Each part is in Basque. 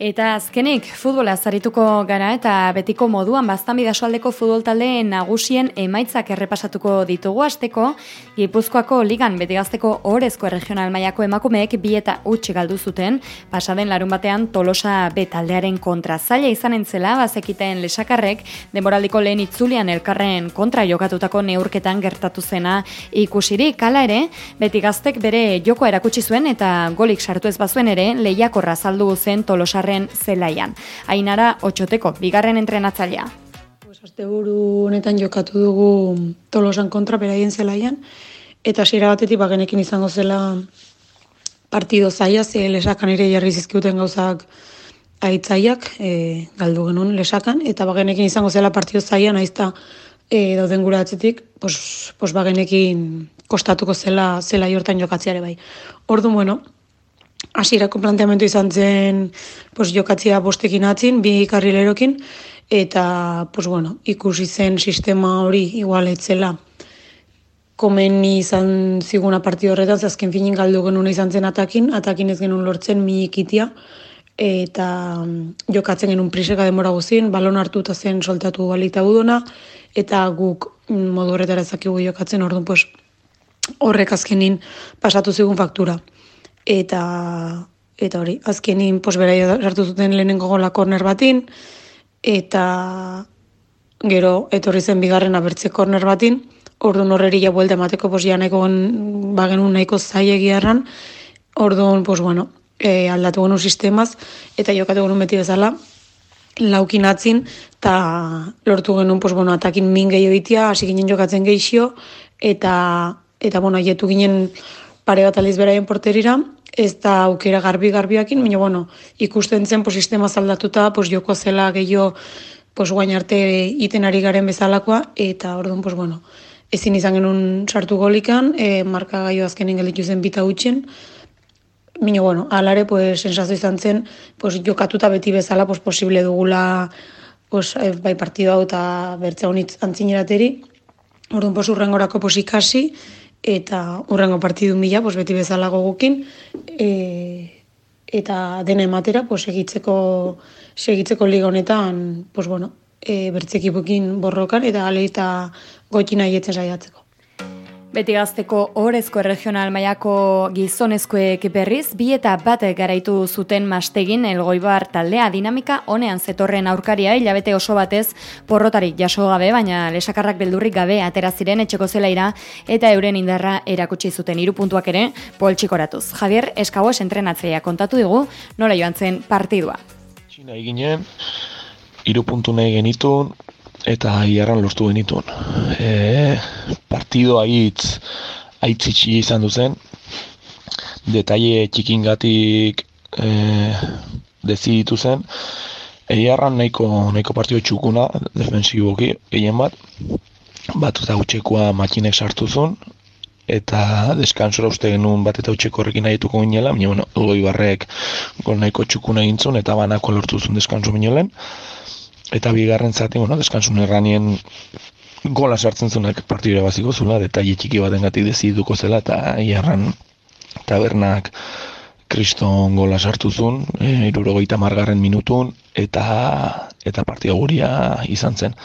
Eta azkenik, futbola zarituko gara eta betiko moduan bastan bidasoaldeko futbol talde nagusien emaitzak errepasatuko ditugu asteko, Gipuzkoako ligan beti gazteko horrezko regional maiako emakumeek bi eta utxe galdu zuten, pasaden larun batean tolosa betaldearen kontra. Zaila izan entzela, bazekiten lesakarrek, demoraldiko lehen itzulian elkarren kontra jokatutako neurketan gertatu zena ikusiri, kala ere, beti gaztek bere joko erakutsi zuen eta golik sartu ez bazuen ere, lehiakorra saldu zen tolosarren zelaian. Ainara, otxoteko, bigarren entrenatzailea. Pues aste buru honetan jokatu dugu tolosan kontra beraien zelaian, eta hasiera batetik bagenekin izango zela partido zaia, ze lesakan ere jarri zizkiuten gauzak aitzaiak, e, galdu genuen lesakan, eta bagenekin izango zela partido zaia, naizta e, dauden gura atzetik, pues, pues bagenekin kostatuko zela zela jortan jokatziare bai. Ordu, bueno, hasierako planteamendu izan zen pues, jokatzia bostekin atzin, bi karrilerokin, eta pues, bueno, ikusi zen sistema hori igual etzela komeni izan ziguna partidu horretan, azken finin galdu genuen izan zen atakin, atakin ez genuen lortzen mi ikitia, eta mm, jokatzen genuen priseka demora guzien, balon hartuta zen soltatu balita udona, eta guk mm, modu horretara ezakigu jokatzen, orduan pues, horrek azkenin pasatu zigun faktura eta eta hori, azkenin posbera sartu zuten lehenengo gola korner batin, eta gero etorri zen bigarren abertze korner batin, orduan horreri ja buelta emateko pos ja nahiko bagen nahiko zaiegi erran, orduan, pos bueno, e, aldatu genuen sistemaz, eta jokatu genuen beti bezala, laukin atzin, eta lortu genuen, pos bueno, atakin min gehiagitia, hasi ginen jokatzen gehixio, eta, eta bueno, jetu ginen pare bat aliz beraien porterira, ez da aukera garbi-garbiakin, baina bueno, ikusten zen pues, sistema zaldatuta, pues, joko zela gehiago pues, guain arte iten ari garen bezalakoa, eta orduan, pues, bueno, ezin izan genuen sartu golikan, e, marka gaio azkenen gelitu zen bita utxen, Baina, bueno, alare, pues, sensazio izan zen, pues, jokatuta beti bezala, pues, posible dugula, pues, e, bai partidu hau eta bertza honitz antzinerateri. Orduan, pues, urrengorako, pues, ikasi, eta urrengo partidu mila, pues, beti bezala gogukin, e, eta dena ematera, pues, segitzeko, segitzeko liga honetan, pues, bueno, e, bertzekipukin borrokan, eta gale eta goitina saiatzeko. Beti gazteko horrezko regional maiako gizonezkoek berriz, bi eta bat garaitu zuten mastegin elgoibar taldea dinamika honean zetorren aurkaria hilabete oso batez porrotarik jaso gabe, baina lesakarrak beldurrik gabe atera ziren etxeko zelaira eta euren indarra erakutsi zuten hiru puntuak ere poltsikoratuz. Javier Eskaues entrenatzea kontatu digu nola joan zen partidua. Txina eginen, hiru puntu nahi genitun, eta hiarran lortu genitun. E, partido aitz, aitzitsi izan duzen, detaile txikingatik e, deziditu zen, Eiarran nahiko, nahiko partio txukuna, defensiboki, gehien bat, bat eta utxekoa makinek sartu zuen, eta deskansora uste genuen bat eta utxeko horrekin nahi dutuko ginela, baina, bueno, goi barrek gol nahiko txukuna egin zuen, eta banako lortu zuen deskanso minolen eta bigarren zati, bueno, deskansun erranien gola sartzen zunak partidura baziko zula, detaile txiki baten gati deziduko zela, eta iarran tabernak kriston gola sartu zuen, e, irurogeita margarren minutun, eta eta partida guria izan zen.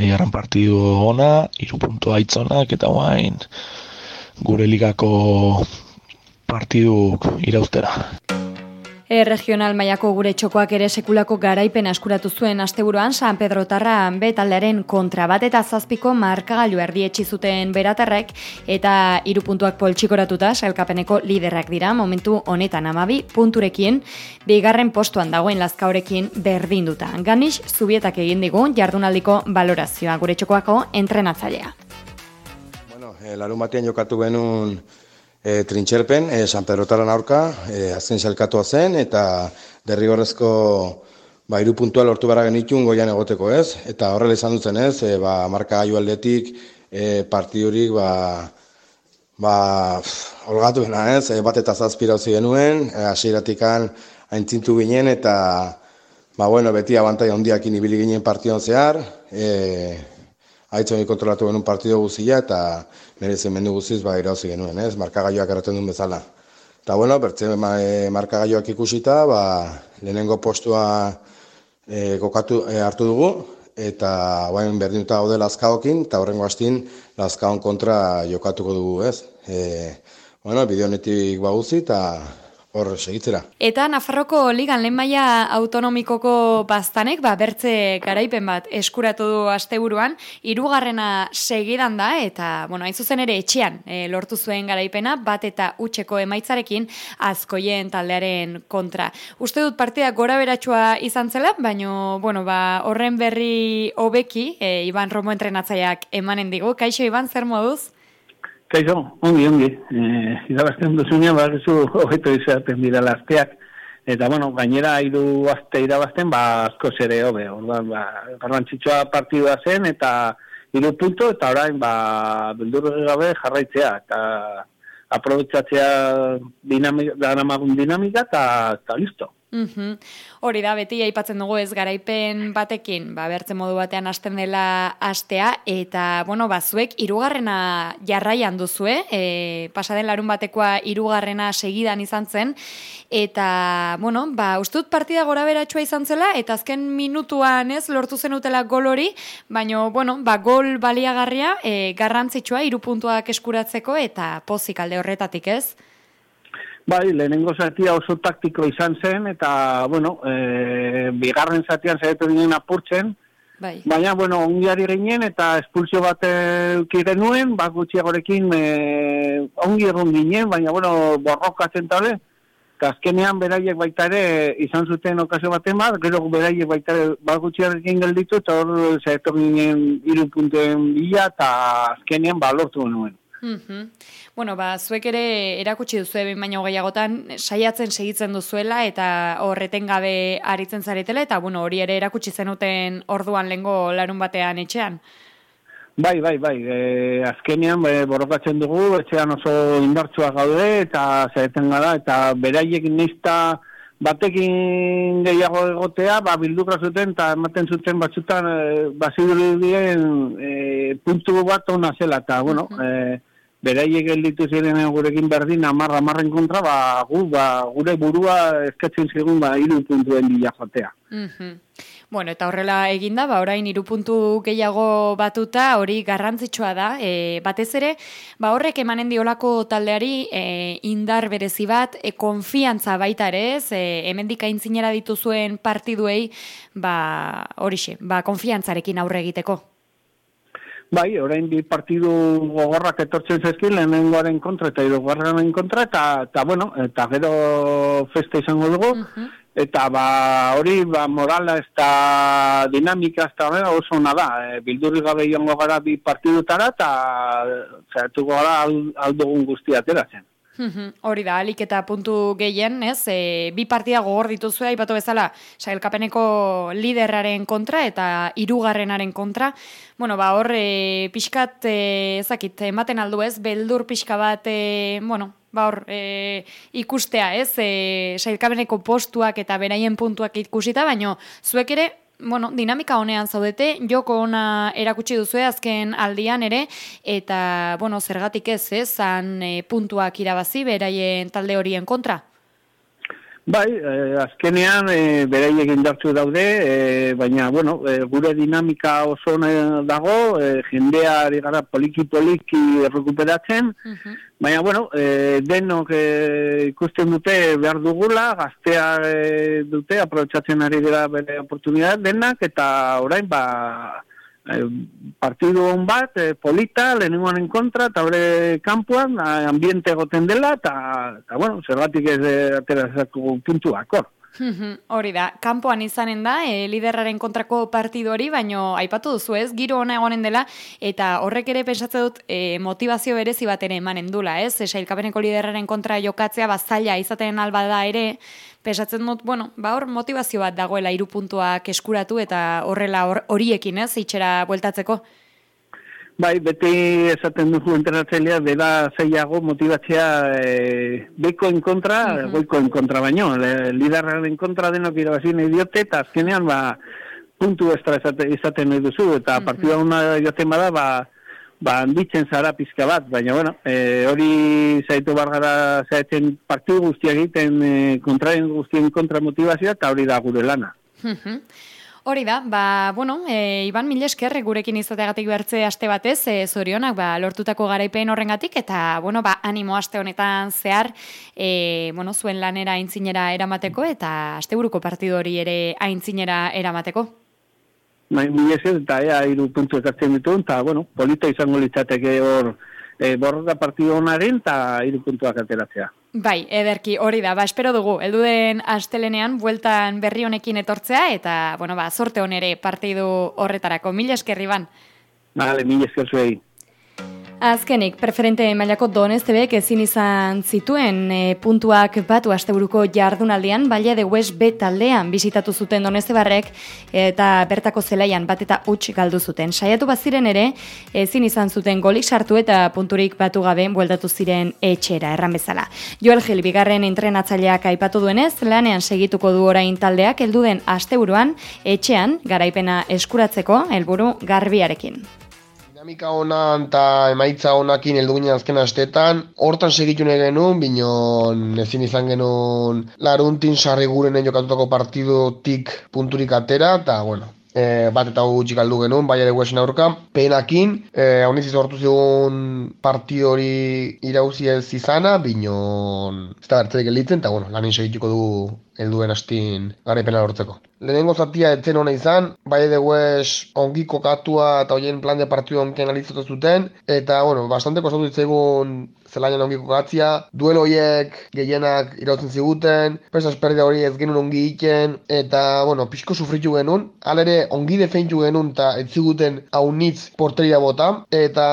Iarran partidu ona, irupuntu aitzonak, eta guain gure ligako partiduk irauztera. E, regional mailako gure txokoak ere sekulako garaipen askuratu zuen asteburuan San Pedro Tarra betaldearen kontra bat eta zazpiko markagailu erdietsi zuten beratarrek eta hiru puntuak poltsikoratuta sailkapeneko liderrak dira momentu honetan amabi punturekin bigarren postuan dagoen lazkaorekin berdinduta. Ganix, zubietak egin digu jardunaldiko valorazioa gure txokoako entrenatzailea. Bueno, eh, larun batean jokatu genuen e, trintxerpen, e, San Pedrotaren aurka, e, azken zelkatua zen, eta derrigorrezko ba, iru puntua lortu behar genitun goian egoteko ez, eta horrela izan dutzen ez, e, ba, marka gaiu aldetik, e, partidurik, ba, ba, olgatu gena ez, e, bat eta zazpira hozi genuen, e, asiratikan haintzintu ginen, eta ba, bueno, beti abantai ondiakin ibili ginen partiduan zehar, e, haitzen kontrolatu genuen partidu guzia eta nire zemendu guziz ba irauzi genuen, ez? Markagaioak erraten duen bezala. Eta, bueno, bertze e, markagaioak ikusita, ba, lehenengo postua e, kokatu, e, hartu dugu, eta guain berdinuta gaude lazkaokin, eta horrengo hastin lazkaon kontra jokatuko dugu, ez? E, bueno, bideonetik baguzi, eta hor segitzera. Eta Nafarroko ligan lehen maila autonomikoko baztanek, ba, bertze garaipen bat eskuratu du asteburuan, hirugarrena segidan da, eta, bueno, hain zuzen ere etxean e, lortu zuen garaipena, bat eta utxeko emaitzarekin azkoien taldearen kontra. Uste dut partida gora beratxua izan zela, baino, bueno, ba, horren berri hobeki, e, Iban Romo entrenatzaiak emanen digu. Kaixo, Iban, zer moduz? Kaixo, ongi, ongi. Eh, Idabazten duzunean, ba, zu hogeto izaten dira lasteak. Eta, bueno, gainera, hiru azte irabazten, ba, asko zere hobe. Orduan, ba, garrantzitsua partidua zen, eta hiru punto, eta orain, ba, bildur gabe jarraitzea. Eta aprobetsatzea dinamika, dinamika, eta, eta listo. Mm Hori da, beti aipatzen dugu ez garaipen batekin, ba, bertzen modu batean hasten dela astea, eta, bueno, bazuek, irugarrena jarraian duzue, e, pasaden larun batekoa irugarrena segidan izan zen, eta, bueno, ba, ustut partida gora beratxua izan zela, eta azken minutuan ez, lortu zen utela gol hori, baina, bueno, ba, gol baliagarria, e, garrantzitsua, irupuntuak eskuratzeko, eta pozik alde horretatik ez? Bai, lehenengo zatia oso taktiko izan zen, eta, bueno, e, bigarren zatian zaitu ginen apurtzen, bai. baina, bueno, ongiari ginen, eta espulsio bat eukire nuen, bat gutxiagorekin e, ongi egon ginen, baina, bueno, borrokatzen tale, eta azkenean beraiek baita ere izan zuten okazio baten bat, gero beraiek baita ere bat gutxiagorekin gelditu, eta hor zaitu ginen irupuntuen bila, eta azkenean balortu nuen. Mm Bueno, ba, zuek ere erakutsi duzu egin baino gehiagotan saiatzen segitzen duzuela eta horreten gabe aritzen zaretela eta bueno, hori ere erakutsi zenuten orduan lengo larun batean etxean. Bai, bai, bai. E, azkenean e, borrokatzen dugu, etxean oso indartsua gaude eta zaretzen gara eta beraiek nizta batekin gehiago egotea, ba, bildukra zuten eta ematen zuten batzutan e, bazidurien e, puntu bat ona zela eta, bueno, e, beraiek gelditu ziren gurekin berdin amarra amarren kontra, ba, gu, ba, gure burua eskatzen zigun ba, iru puntuen bila jotea. Mm Bueno, eta horrela eginda, ba, orain iru puntu gehiago batuta, hori garrantzitsua da, e, batez ere, ba, horrek emanen diolako taldeari e, indar berezi bat, e, konfiantza baita ere ez, e, hemendik aintzinera dituzuen partiduei, ba, horixe, ba, konfiantzarekin aurre egiteko. Bai, orain bi partidu gogorrak etortzen zezkin, lehenengoaren kontra eta irugarren kontra, eta, eta, bueno, eta gero festa izango dugu, eta ba, hori ba, morala ez da dinamika ez da oso nada, e, bildurri gabe joango gara bi partidutara, eta zertuko gara aldugun guztia ateratzen. Hori da, alik eta puntu gehien, ez? E, bi partia gogor dituzue, aipatu bezala, sailkapeneko liderraren kontra eta hirugarrenaren kontra. Bueno, ba, hor, e, pixkat, e, ezakit, ematen aldu ez, beldur pixka bat, e, bueno, ba, hor, e, ikustea, ez? E, sailkapeneko postuak eta beraien puntuak ikusita, baino, zuek ere, bueno, dinamika honean zaudete, joko ona erakutsi duzu azken aldian ere, eta, bueno, zergatik ez, ez, zan e, puntuak irabazi beraien talde horien kontra? Bai, eh, azkenean eh, beraiek indartzu daude, eh, baina, bueno, eh, gure dinamika oso dago, eh, jendea gara poliki-poliki rekuperatzen, baina, bueno, eh, denok eh, ikusten dute behar dugula, gaztea eh, dute, aprobetsatzen ari dira bere oportunidad denak, eta orain, ba, eh, partidu hon bat, eh, polita, lehenengoan en kontra, eta hori kampuan, eh, ambiente goten dela, eta, bueno, zergatik ez eh, aterazako puntua, kor. Hori da, kanpoan izanen da, e, liderraren kontrako partidu hori, baino aipatu duzu ez, giro ona egonen dela, eta horrek ere pensatze dut e, motivazio berezi bat ere emanen dula, ez? E, Sailkapeneko liderraren kontra jokatzea bazaila izaten alba da ere, pensatzen dut, bueno, ba hor motivazio bat dagoela hiru puntuak eskuratu eta horrela horiekin, ez, itxera bueltatzeko. Bai, beti esaten dugu entrenatzailea dela zeiago motibatzea e, beko en kontra, uh goiko en kontra baino. Lidarraren en kontra denok irabazin idiote eta azkenean ba, puntu estra izaten nahi duzu eta uh -huh. partida una joten bada ba, ba, handitzen zara pizka bat, baina, bueno, e, hori zaitu bargara zaitzen partidu guztiak egiten e, kontraren guztien kontra motivazioa, eta hori da gure lana. Hori da, ba, bueno, e, Iban Milesker gurekin izateagatik bertze aste batez, e, zorionak, ba, lortutako garaipen horrengatik, eta, bueno, ba, animo aste honetan zehar, e, bueno, zuen lanera aintzinera eramateko, eta asteburuko partidu hori ere aintzinera eramateko. Bai, Milesker, eta ea, iru puntu ekartzen ditu, eta, bueno, polita izango litzateke hor, e, borroka partidu honaren, eta iru puntuak ateratzea. Bai, ederki, hori da, ba, espero dugu, elduden astelenean, bueltan berri honekin etortzea, eta, bueno, ba, sorte honere partidu horretarako, mila eskerri ban. Vale, mila esker zuei. Azkenik, preferente mailako donestebek ezin izan zituen e, puntuak batu asteburuko jardunaldian, balia de West B taldean bizitatu zuten donestebarrek eta bertako zelaian bat eta huts galdu zuten. Saiatu baziren ere, ezin izan zuten golik sartu eta punturik batu gabe bueltatu ziren etxera, erran bezala. Joel Gil, bigarren entrenatzaileak aipatu duenez, lanean segituko du orain taldeak, elduden asteburuan, etxean, garaipena eskuratzeko, helburu garbiarekin. Dinamika honan eta emaitza honakin heldu ginen azken astetan, hortan segitu nahi genuen, binon ezin izan genuen laruntin sarri gurenen jokatutako partidotik punturik atera, eta bueno, e, bat eta gutxik aldu genuen, bai ere guesin aurka, penakin, e, hau niziz hortu zigun partido hori irauzi ez izana, binon ez da bertzerik elitzen, eta bueno, lanin segituko du helduen astin garaipena lortzeko. Lehenengo zatia etzen hona izan, bai de West ongi kokatua eta hoien plan de partidu onken analizatu zuten, eta, bueno, bastante kostatu ditzaigun zelainan ongi kokatzia, duel horiek gehienak irautzen ziguten, pesa esperdia hori ez genuen ongi iken, eta, bueno, pixko sufritu genuen, alere ongi defeintu genuen eta ez ziguten haunitz porteria bota, eta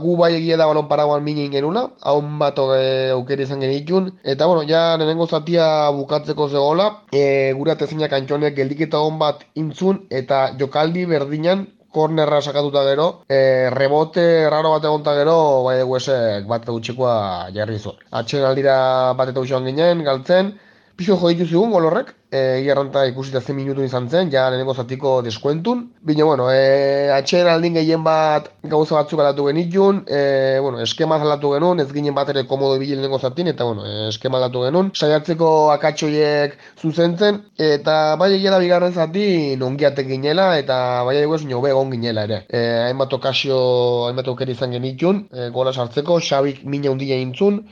gu bai egia da balon paragoan minin genuna, haun bat aukeri izan genitun, eta, bueno, ja lehenengo zatia bukatzeko zegoela, e, gure atezinak antxonek geldiketa hon bat intzun eta jokaldi berdinan kornerra sakatuta gero, e, rebote raro bat egonta gero, bai eguesek bat gutxikoa jarri zuen. Atxen aldira bat eta ginen, galtzen, pixo jo ditu zigun e, Iarranta ikusita zen minutu izan zen, ja lehenengo zatiko deskuentun. Bino, bueno, e, atxeen aldin gehien bat gauza batzuk alatu genitun, e, bueno, eskema alatu genuen, ez ginen bat ere komodo bile lehenengo zatin, eta bueno, eskema alatu genuen. Saiatzeko akatxoiek zuzentzen, eta bai egia bigarren zati nongiatek ginela, eta bai egia ez niobe egon ginela ere. E, hainbat okasio, hainbat okeri izan genitun, e, gola sartzeko, xabik mina hundila intzun,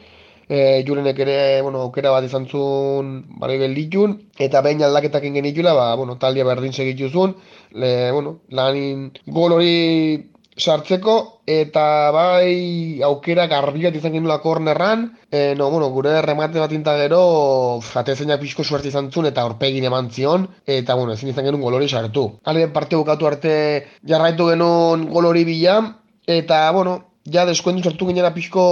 e, jurenek ere, bueno, aukera bat izan zuen bari belditun, eta behin aldaketak ingen itula, ba, bueno, taldia berdin segitu zuen, le, bueno, lanin gol hori sartzeko, eta bai aukera garbiat izan genula kornerran, e, no, bueno, gure remate bat inta gero, atezena pixko suerte izan zuen, eta horpegin eman zion, eta, bueno, ezin izan genuen gol hori sartu. Hale, parte bukatu arte jarraitu genuen gol hori bila, eta, bueno, ja deskuentu sartu ginera pixko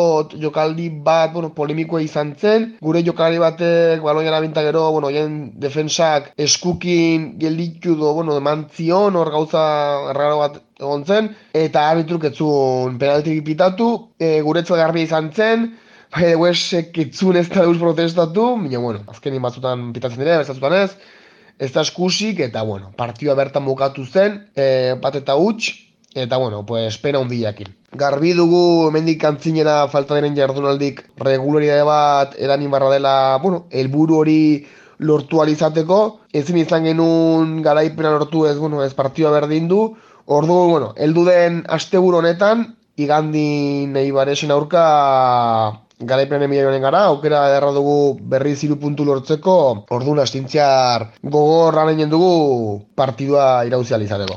jokaldi bat, bueno, polemikoa izan zen, gure jokaldi batek, baloi arabinta gero, bueno, jen defensak eskukin gelditu do, bueno, emantzion, hor gauza erraro bat egon zen, eta arbitruk etzun penalti pitatu, e, guretzu garbi izan zen, bai edo esek etzun ez da deus protestatu, baina, bueno, azkenin batzutan pitatzen dira, ez ez, ez da eskusik, eta, bueno, partioa bertan bukatu zen, e, bat eta huts, eta, bueno, pues, pena hundiakin. Garbi dugu hemendik antzinera falta diren jardunaldik regularidade bat edanin barra dela, bueno, helburu hori lortu alizateko, ezin izan genuen garaipena lortu ez, bueno, ez partioa berdin du, ordu, bueno, heldu den asteburu honetan, igandi nahi baresen aurka garaipenen emila gara, aukera erra dugu berri ziru puntu lortzeko, ordu nastintziar gogor dugu partidua irauzializateko.